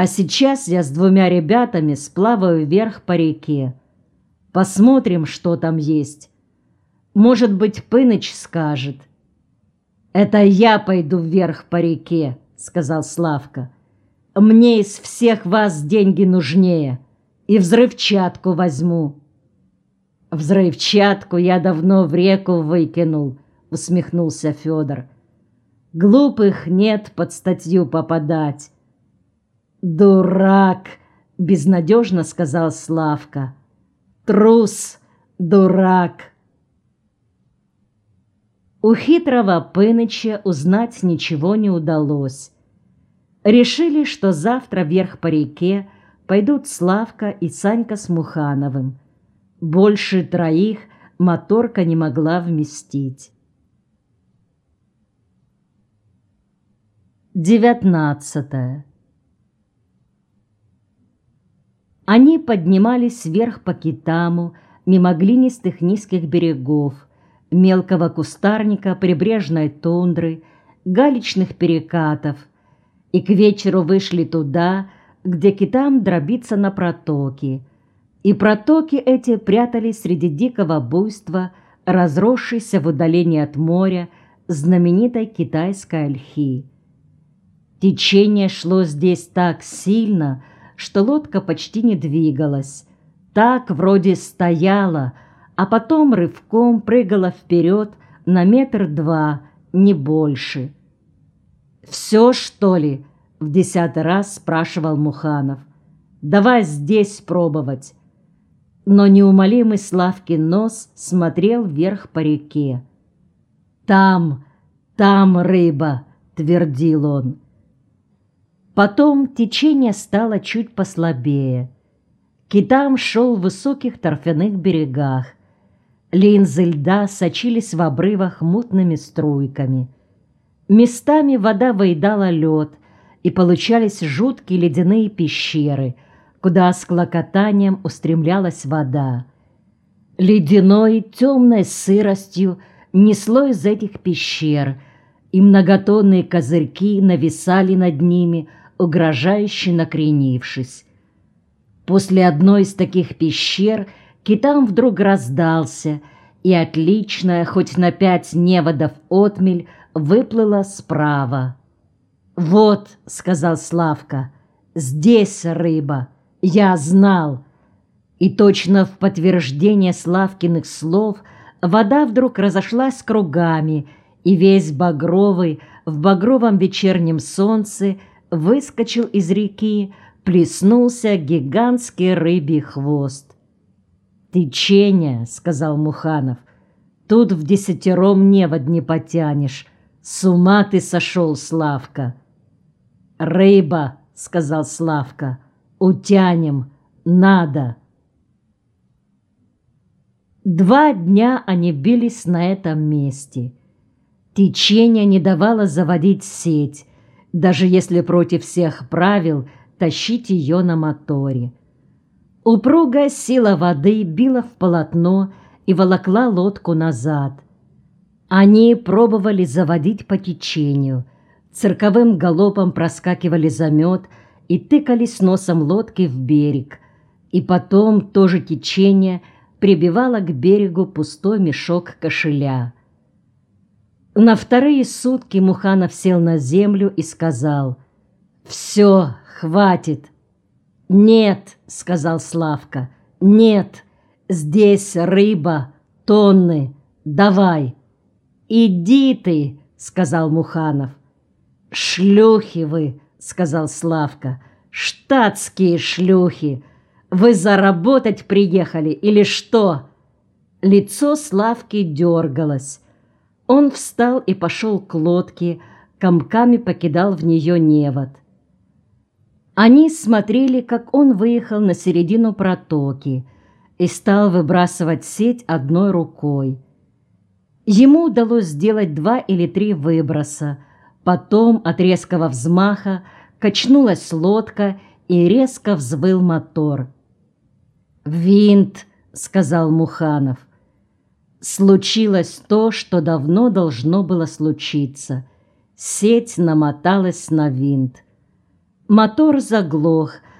А сейчас я с двумя ребятами сплаваю вверх по реке. Посмотрим, что там есть. Может быть, Пыныч скажет. «Это я пойду вверх по реке», — сказал Славка. «Мне из всех вас деньги нужнее, и взрывчатку возьму». «Взрывчатку я давно в реку выкинул», — усмехнулся Федор. «Глупых нет под статью попадать». «Дурак!» — безнадежно сказал Славка. «Трус! Дурак!» У хитрого Пыныча узнать ничего не удалось. Решили, что завтра вверх по реке пойдут Славка и Санька с Мухановым. Больше троих моторка не могла вместить. Девятнадцатое. Они поднимались вверх по Китаму, мимо глинистых низких берегов, мелкого кустарника, прибрежной тундры, галечных перекатов, и к вечеру вышли туда, где китам дробится на протоки. И протоки эти прятались среди дикого буйства, разросшейся в удалении от моря знаменитой китайской ольхи. Течение шло здесь так сильно, что лодка почти не двигалась. Так вроде стояла, а потом рывком прыгала вперед на метр-два, не больше. «Все, что ли?» — в десятый раз спрашивал Муханов. «Давай здесь пробовать». Но неумолимый Славкин нос смотрел вверх по реке. «Там, там рыба!» — твердил он. Потом течение стало чуть послабее. Китам шел в высоких торфяных берегах. Линзы льда сочились в обрывах мутными струйками. Местами вода выедала лед, и получались жуткие ледяные пещеры, куда с клокотанием устремлялась вода. Ледяной, темной сыростью несло из этих пещер, и многотонные козырьки нависали над ними, угрожающе накренившись. После одной из таких пещер – Китам вдруг раздался, и отличная, хоть на пять неводов отмель, выплыла справа. «Вот», — сказал Славка, — «здесь рыба, я знал». И точно в подтверждение Славкиных слов вода вдруг разошлась кругами, и весь багровый в багровом вечернем солнце выскочил из реки, плеснулся гигантский рыбий хвост. «Течение», — сказал Муханов. «Тут в десятером невод не потянешь. С ума ты сошел, Славка!» «Рыба», — сказал Славка. «Утянем. Надо». Два дня они бились на этом месте. Течение не давало заводить сеть, даже если против всех правил тащить ее на моторе. Упругая сила воды била в полотно и волокла лодку назад. Они пробовали заводить по течению, цирковым галопом проскакивали за мед и тыкались носом лодки в берег. И потом тоже течение прибивало к берегу пустой мешок кошеля. На вторые сутки Муханов сел на землю и сказал «Все, хватит, «Нет», — сказал Славка, — «нет, здесь рыба, тонны, давай». «Иди ты», — сказал Муханов. «Шлюхи вы», — сказал Славка, — «штатские шлюхи. Вы заработать приехали или что?» Лицо Славки дергалось. Он встал и пошел к лодке, комками покидал в нее невод. Они смотрели, как он выехал на середину протоки и стал выбрасывать сеть одной рукой. Ему удалось сделать два или три выброса. Потом от резкого взмаха качнулась лодка и резко взвыл мотор. «Винт!» — сказал Муханов. Случилось то, что давно должно было случиться. Сеть намоталась на винт. Мотор заглох,